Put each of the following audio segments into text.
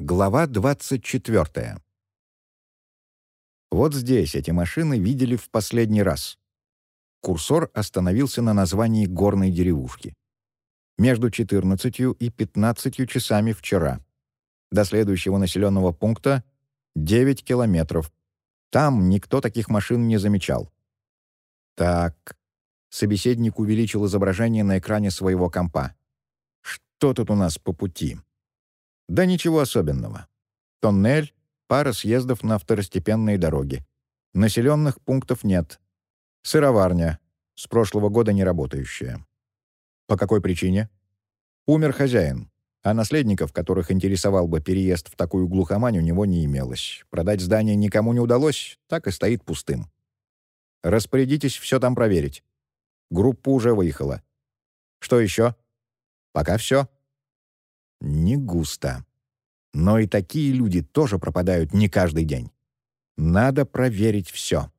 Глава 24. Вот здесь эти машины видели в последний раз. Курсор остановился на названии горной деревушки. Между 14 и 15 часами вчера. До следующего населенного пункта 9 километров. Там никто таких машин не замечал. Так. Собеседник увеличил изображение на экране своего компа. Что тут у нас по пути? Да ничего особенного. Тоннель, пара съездов на второстепенные дороги. Населенных пунктов нет. Сыроварня, с прошлого года не работающая. По какой причине? Умер хозяин, а наследников, которых интересовал бы переезд в такую глухомань, у него не имелось. Продать здание никому не удалось, так и стоит пустым. Распорядитесь все там проверить. Группа уже выехала. Что еще? Пока все. Не густо. Но и такие люди тоже пропадают не каждый день. Надо проверить все.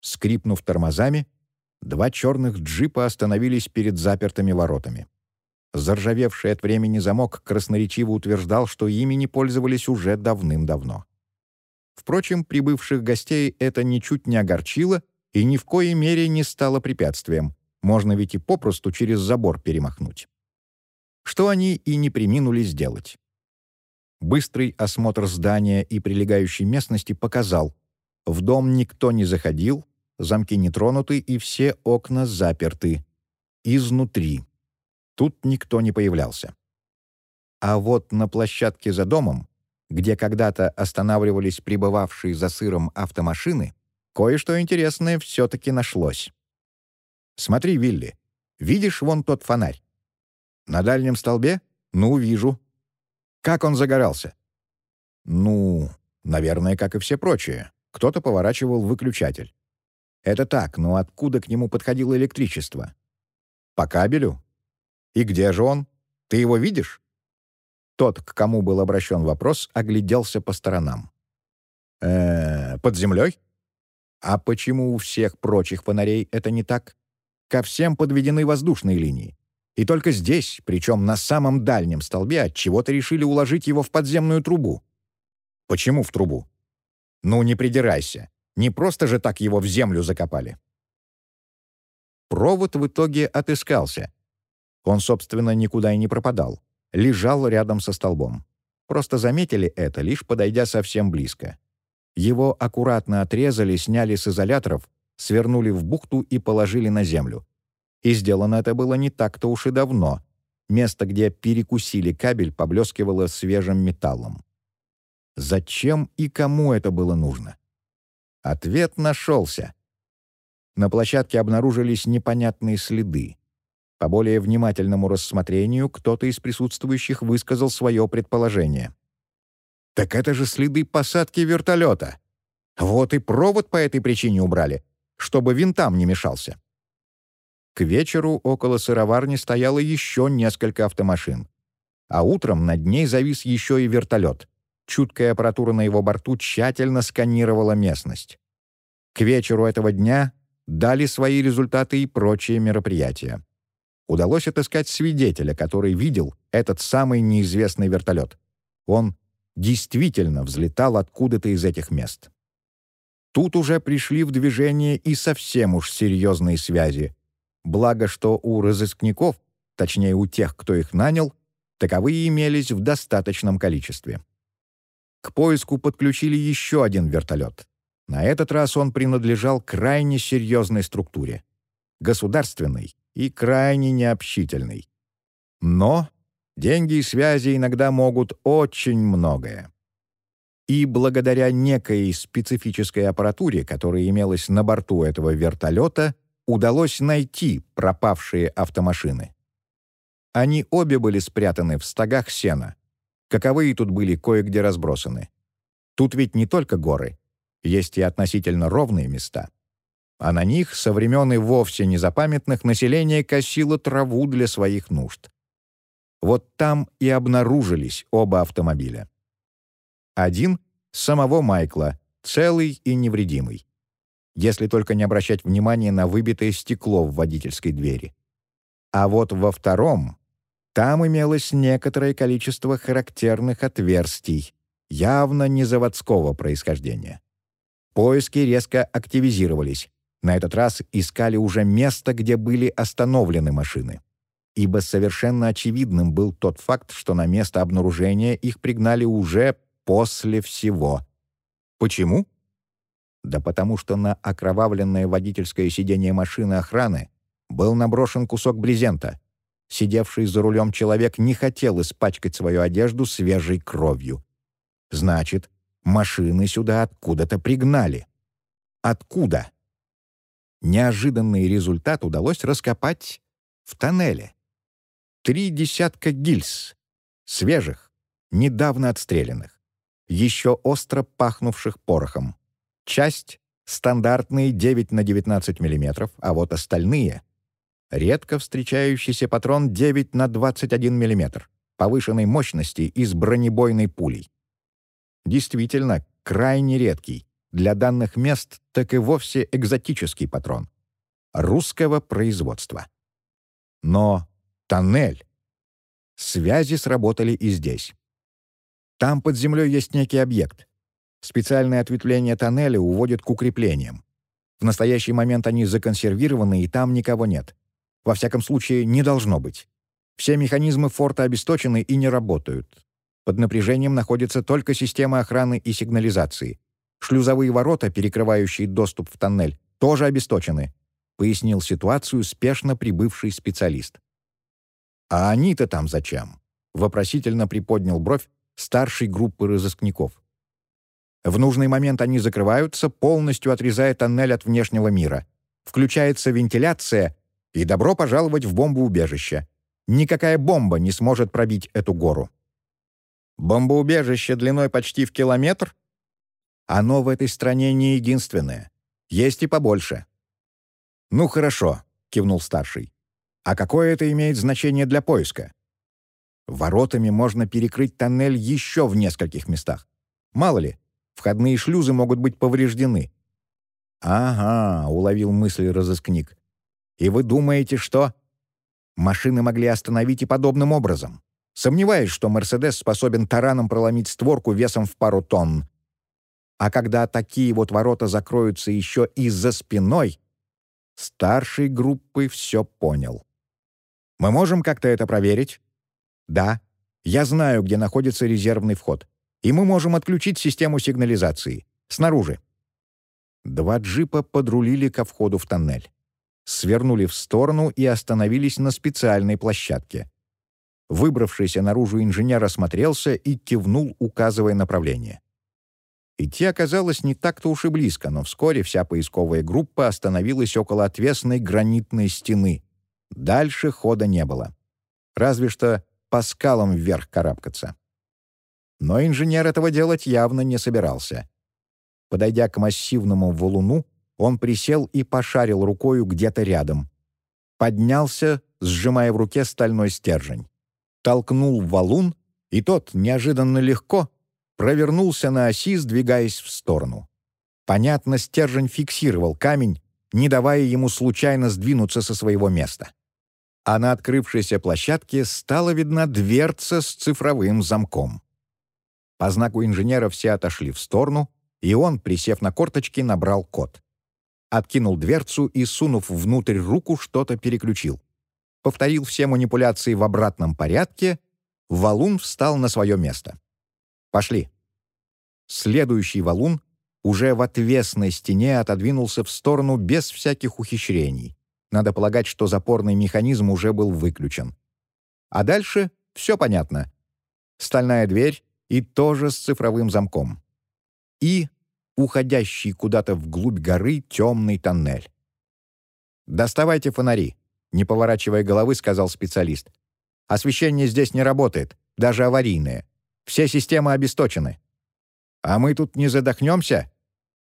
Скрипнув тормозами, два черных джипа остановились перед запертыми воротами. Заржавевший от времени замок красноречиво утверждал, что ими не пользовались уже давным-давно. Впрочем, прибывших гостей это ничуть не огорчило и ни в коей мере не стало препятствием. Можно ведь и попросту через забор перемахнуть что они и не приминули сделать. Быстрый осмотр здания и прилегающей местности показал, в дом никто не заходил, замки не тронуты и все окна заперты. Изнутри. Тут никто не появлялся. А вот на площадке за домом, где когда-то останавливались прибывавшие за сыром автомашины, кое-что интересное все-таки нашлось. «Смотри, Вилли, видишь вон тот фонарь? На дальнем столбе? Ну, вижу. Как он загорался? Ну, наверное, как и все прочие. Кто-то поворачивал выключатель. Это так, но откуда к нему подходило электричество? По кабелю? И где же он? Ты его видишь? Тот, к кому был обращен вопрос, огляделся по сторонам. э под землей? А почему у всех прочих фонарей это не так? Ко всем подведены воздушные линии. И только здесь, причем на самом дальнем столбе, от чего-то решили уложить его в подземную трубу. Почему в трубу? Ну, не придирайся. Не просто же так его в землю закопали. Провод в итоге отыскался. Он, собственно, никуда и не пропадал. Лежал рядом со столбом. Просто заметили это, лишь подойдя совсем близко. Его аккуратно отрезали, сняли с изоляторов, свернули в бухту и положили на землю. И сделано это было не так-то уж и давно. Место, где перекусили кабель, поблескивало свежим металлом. Зачем и кому это было нужно? Ответ нашелся. На площадке обнаружились непонятные следы. По более внимательному рассмотрению кто-то из присутствующих высказал свое предположение. «Так это же следы посадки вертолета! Вот и провод по этой причине убрали, чтобы винтам не мешался». К вечеру около сыроварни стояло еще несколько автомашин. А утром над ней завис еще и вертолет. Чуткая аппаратура на его борту тщательно сканировала местность. К вечеру этого дня дали свои результаты и прочие мероприятия. Удалось отыскать свидетеля, который видел этот самый неизвестный вертолет. Он действительно взлетал откуда-то из этих мест. Тут уже пришли в движение и совсем уж серьезные связи, Благо, что у разыскников, точнее у тех, кто их нанял, таковые имелись в достаточном количестве. К поиску подключили еще один вертолет. На этот раз он принадлежал крайне серьезной структуре. Государственной и крайне необщительной. Но деньги и связи иногда могут очень многое. И благодаря некой специфической аппаратуре, которая имелась на борту этого вертолета, удалось найти пропавшие автомашины. Они обе были спрятаны в стогах сена. Каковые тут были кое-где разбросаны. Тут ведь не только горы, есть и относительно ровные места. А на них со времен и вовсе незапамятных население косило траву для своих нужд. Вот там и обнаружились оба автомобиля. Один — самого Майкла, целый и невредимый если только не обращать внимания на выбитое стекло в водительской двери. А вот во втором Там имелось некоторое количество характерных отверстий, явно не заводского происхождения. Поиски резко активизировались. На этот раз искали уже место, где были остановлены машины. Ибо совершенно очевидным был тот факт, что на место обнаружения их пригнали уже после всего. Почему? Да потому что на окровавленное водительское сиденье машины охраны был наброшен кусок брезента. Сидевший за рулем человек не хотел испачкать свою одежду свежей кровью. Значит, машины сюда откуда-то пригнали. Откуда? Неожиданный результат удалось раскопать в тоннеле. Три десятка гильз, свежих, недавно отстрелянных, еще остро пахнувших порохом. Часть — стандартные 9 на 19 мм, а вот остальные — редко встречающийся патрон 9 на 21 мм, повышенной мощности и с бронебойной пулей. Действительно, крайне редкий, для данных мест так и вовсе экзотический патрон. Русского производства. Но тоннель. Связи сработали и здесь. Там под землей есть некий объект. Специальное ответвление тоннеля уводит к укреплениям. В настоящий момент они законсервированы, и там никого нет. Во всяком случае, не должно быть. Все механизмы форта обесточены и не работают. Под напряжением находится только система охраны и сигнализации. Шлюзовые ворота, перекрывающие доступ в тоннель, тоже обесточены, пояснил ситуацию спешно прибывший специалист. «А они-то там зачем?» — вопросительно приподнял бровь старшей группы разыскников. В нужный момент они закрываются, полностью отрезая тоннель от внешнего мира. Включается вентиляция, и добро пожаловать в бомбоубежище. Никакая бомба не сможет пробить эту гору. Бомбоубежище длиной почти в километр? Оно в этой стране не единственное. Есть и побольше. «Ну хорошо», — кивнул старший. «А какое это имеет значение для поиска?» Воротами можно перекрыть тоннель еще в нескольких местах. Мало ли, Входные шлюзы могут быть повреждены». «Ага», — уловил мысль разыскник. «И вы думаете, что...» Машины могли остановить и подобным образом. Сомневаюсь, что «Мерседес» способен тараном проломить створку весом в пару тонн. А когда такие вот ворота закроются еще и за спиной, старший группы все понял. «Мы можем как-то это проверить?» «Да. Я знаю, где находится резервный вход и мы можем отключить систему сигнализации. Снаружи». Два джипа подрулили ко входу в тоннель. Свернули в сторону и остановились на специальной площадке. Выбравшийся наружу инженер осмотрелся и кивнул, указывая направление. Идти оказалось не так-то уж и близко, но вскоре вся поисковая группа остановилась около отвесной гранитной стены. Дальше хода не было. Разве что по скалам вверх карабкаться. Но инженер этого делать явно не собирался. Подойдя к массивному валуну, он присел и пошарил рукою где-то рядом. Поднялся, сжимая в руке стальной стержень. Толкнул валун, и тот неожиданно легко провернулся на оси, сдвигаясь в сторону. Понятно, стержень фиксировал камень, не давая ему случайно сдвинуться со своего места. А на открывшейся площадке стала видна дверца с цифровым замком. По знаку инженера все отошли в сторону, и он, присев на корточки, набрал код. Откинул дверцу и, сунув внутрь руку, что-то переключил. Повторил все манипуляции в обратном порядке, валун встал на свое место. «Пошли». Следующий валун уже в отвесной стене отодвинулся в сторону без всяких ухищрений. Надо полагать, что запорный механизм уже был выключен. А дальше все понятно. Стальная дверь, и тоже с цифровым замком. И уходящий куда-то вглубь горы темный тоннель. «Доставайте фонари», — не поворачивая головы, сказал специалист. «Освещение здесь не работает, даже аварийное. Все системы обесточены. А мы тут не задохнемся?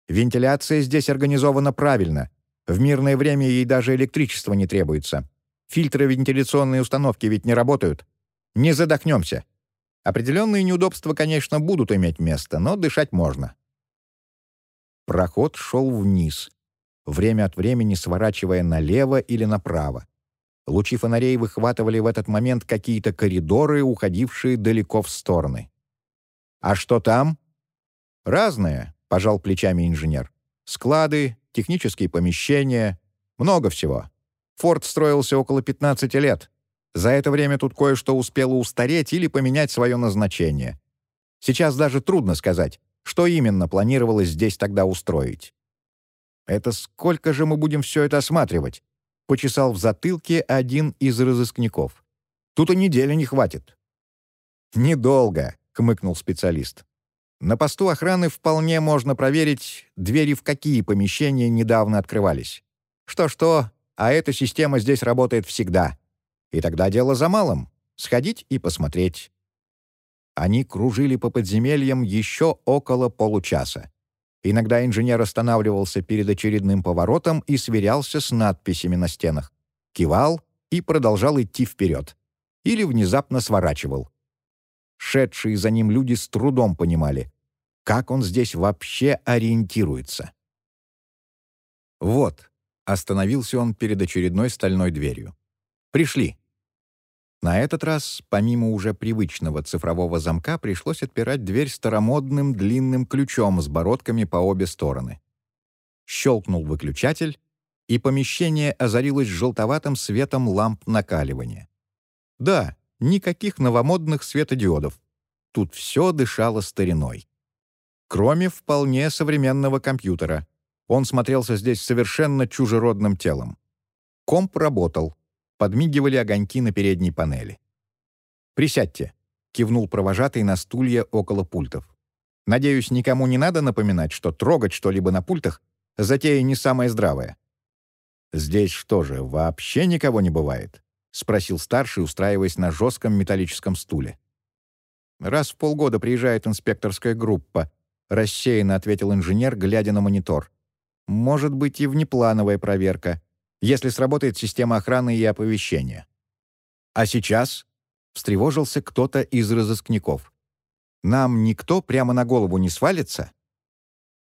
Вентиляция здесь организована правильно. В мирное время ей даже электричество не требуется. Фильтры вентиляционной установки ведь не работают. Не задохнемся. Определенные неудобства, конечно, будут иметь место, но дышать можно. Проход шел вниз, время от времени сворачивая налево или направо. Лучи фонарей выхватывали в этот момент какие-то коридоры, уходившие далеко в стороны. «А что там?» «Разное», — пожал плечами инженер. «Склады, технические помещения, много всего. Форт строился около 15 лет. За это время тут кое-что успело устареть или поменять свое назначение. Сейчас даже трудно сказать, что именно планировалось здесь тогда устроить. «Это сколько же мы будем все это осматривать?» — почесал в затылке один из разыскников. «Тут и недели не хватит». «Недолго», — хмыкнул специалист. «На посту охраны вполне можно проверить, двери в какие помещения недавно открывались. Что-что, а эта система здесь работает всегда. И тогда дело за малым — сходить и посмотреть». Они кружили по подземельям еще около получаса. Иногда инженер останавливался перед очередным поворотом и сверялся с надписями на стенах. Кивал и продолжал идти вперед. Или внезапно сворачивал. Шедшие за ним люди с трудом понимали, как он здесь вообще ориентируется. «Вот», — остановился он перед очередной стальной дверью. «Пришли». На этот раз, помимо уже привычного цифрового замка, пришлось отпирать дверь старомодным длинным ключом с бородками по обе стороны. Щелкнул выключатель, и помещение озарилось желтоватым светом ламп накаливания. Да, никаких новомодных светодиодов. Тут все дышало стариной. Кроме вполне современного компьютера. Он смотрелся здесь совершенно чужеродным телом. Комп работал, подмигивали огоньки на передней панели. «Присядьте», — кивнул провожатый на стулья около пультов. «Надеюсь, никому не надо напоминать, что трогать что-либо на пультах — затея не самая здравая». «Здесь что же, вообще никого не бывает?» — спросил старший, устраиваясь на жестком металлическом стуле. «Раз в полгода приезжает инспекторская группа», — рассеянно ответил инженер, глядя на монитор. «Может быть и внеплановая проверка если сработает система охраны и оповещения. А сейчас встревожился кто-то из разыскников. Нам никто прямо на голову не свалится?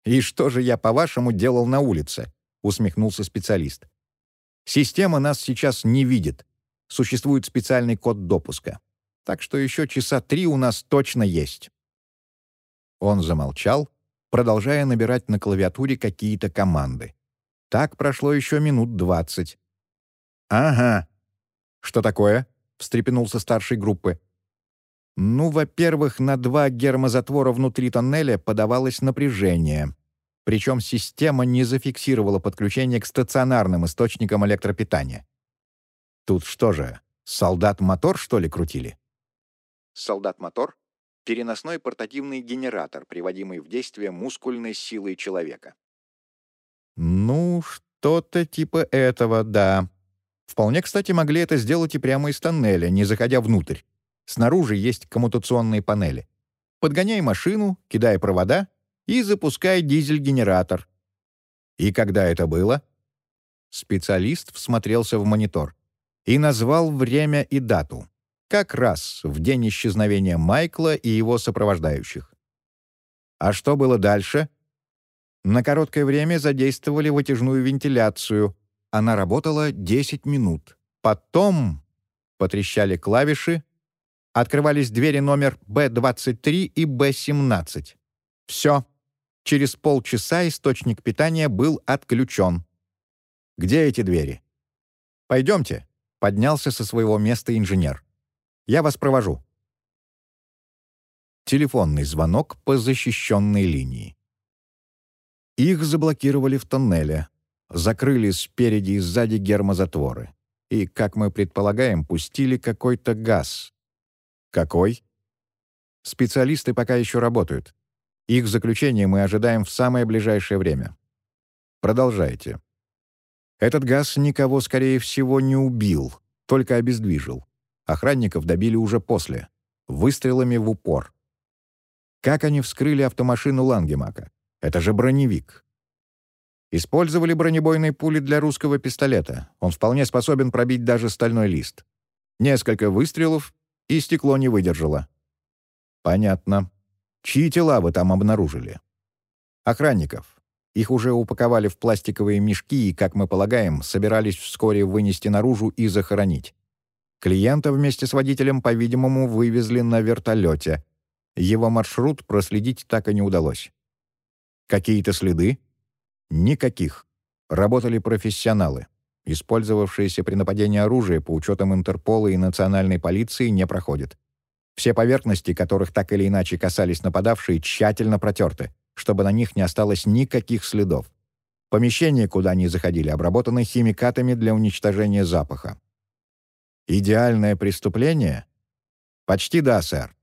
«И что же я, по-вашему, делал на улице?» — усмехнулся специалист. «Система нас сейчас не видит. Существует специальный код допуска. Так что еще часа три у нас точно есть». Он замолчал, продолжая набирать на клавиатуре какие-то команды. Так прошло еще минут двадцать. «Ага. Что такое?» — встрепенулся старший группы. «Ну, во-первых, на два гермозатвора внутри тоннеля подавалось напряжение. Причем система не зафиксировала подключение к стационарным источникам электропитания. Тут что же, солдат-мотор, что ли, крутили?» Солдат-мотор — переносной портативный генератор, приводимый в действие мускульной силой человека. «Ну, что-то типа этого, да. Вполне, кстати, могли это сделать и прямо из тоннеля, не заходя внутрь. Снаружи есть коммутационные панели. Подгоняй машину, кидай провода и запускай дизель-генератор». «И когда это было?» Специалист всмотрелся в монитор и назвал время и дату. Как раз в день исчезновения Майкла и его сопровождающих. А что было дальше? На короткое время задействовали вытяжную вентиляцию. Она работала 10 минут. Потом потрещали клавиши, открывались двери номер Б-23 и Б-17. Все. Через полчаса источник питания был отключен. «Где эти двери?» «Пойдемте», — поднялся со своего места инженер. «Я вас провожу». Телефонный звонок по защищенной линии. Их заблокировали в тоннеле, закрыли спереди и сзади гермозатворы. И, как мы предполагаем, пустили какой-то газ. Какой? Специалисты пока еще работают. Их заключение мы ожидаем в самое ближайшее время. Продолжайте. Этот газ никого, скорее всего, не убил, только обездвижил. Охранников добили уже после, выстрелами в упор. Как они вскрыли автомашину Лангемака? Это же броневик. Использовали бронебойные пули для русского пистолета. Он вполне способен пробить даже стальной лист. Несколько выстрелов, и стекло не выдержало. Понятно. Чьи тела вы там обнаружили? Охранников. Их уже упаковали в пластиковые мешки и, как мы полагаем, собирались вскоре вынести наружу и захоронить. Клиента вместе с водителем, по-видимому, вывезли на вертолете. Его маршрут проследить так и не удалось. Какие-то следы? Никаких. Работали профессионалы. Использовавшиеся при нападении оружие по учетам Интерпола и национальной полиции не проходит. Все поверхности, которых так или иначе касались нападавшие, тщательно протерты чтобы на них не осталось никаких следов. Помещение, куда они заходили, обработано химикатами для уничтожения запаха. Идеальное преступление? Почти да, сэр.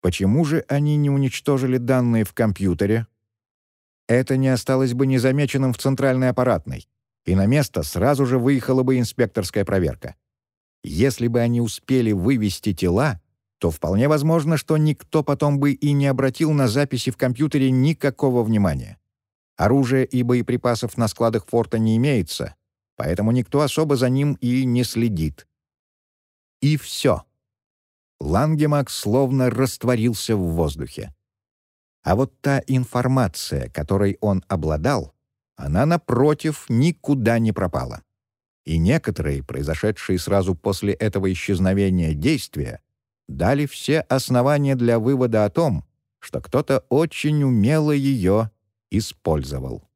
Почему же они не уничтожили данные в компьютере? Это не осталось бы незамеченным в центральной аппаратной, и на место сразу же выехала бы инспекторская проверка. Если бы они успели вывести тела, то вполне возможно, что никто потом бы и не обратил на записи в компьютере никакого внимания. Оружия и боеприпасов на складах форта не имеется, поэтому никто особо за ним и не следит. И все. Лангемак словно растворился в воздухе. А вот та информация, которой он обладал, она, напротив, никуда не пропала. И некоторые, произошедшие сразу после этого исчезновения действия, дали все основания для вывода о том, что кто-то очень умело ее использовал.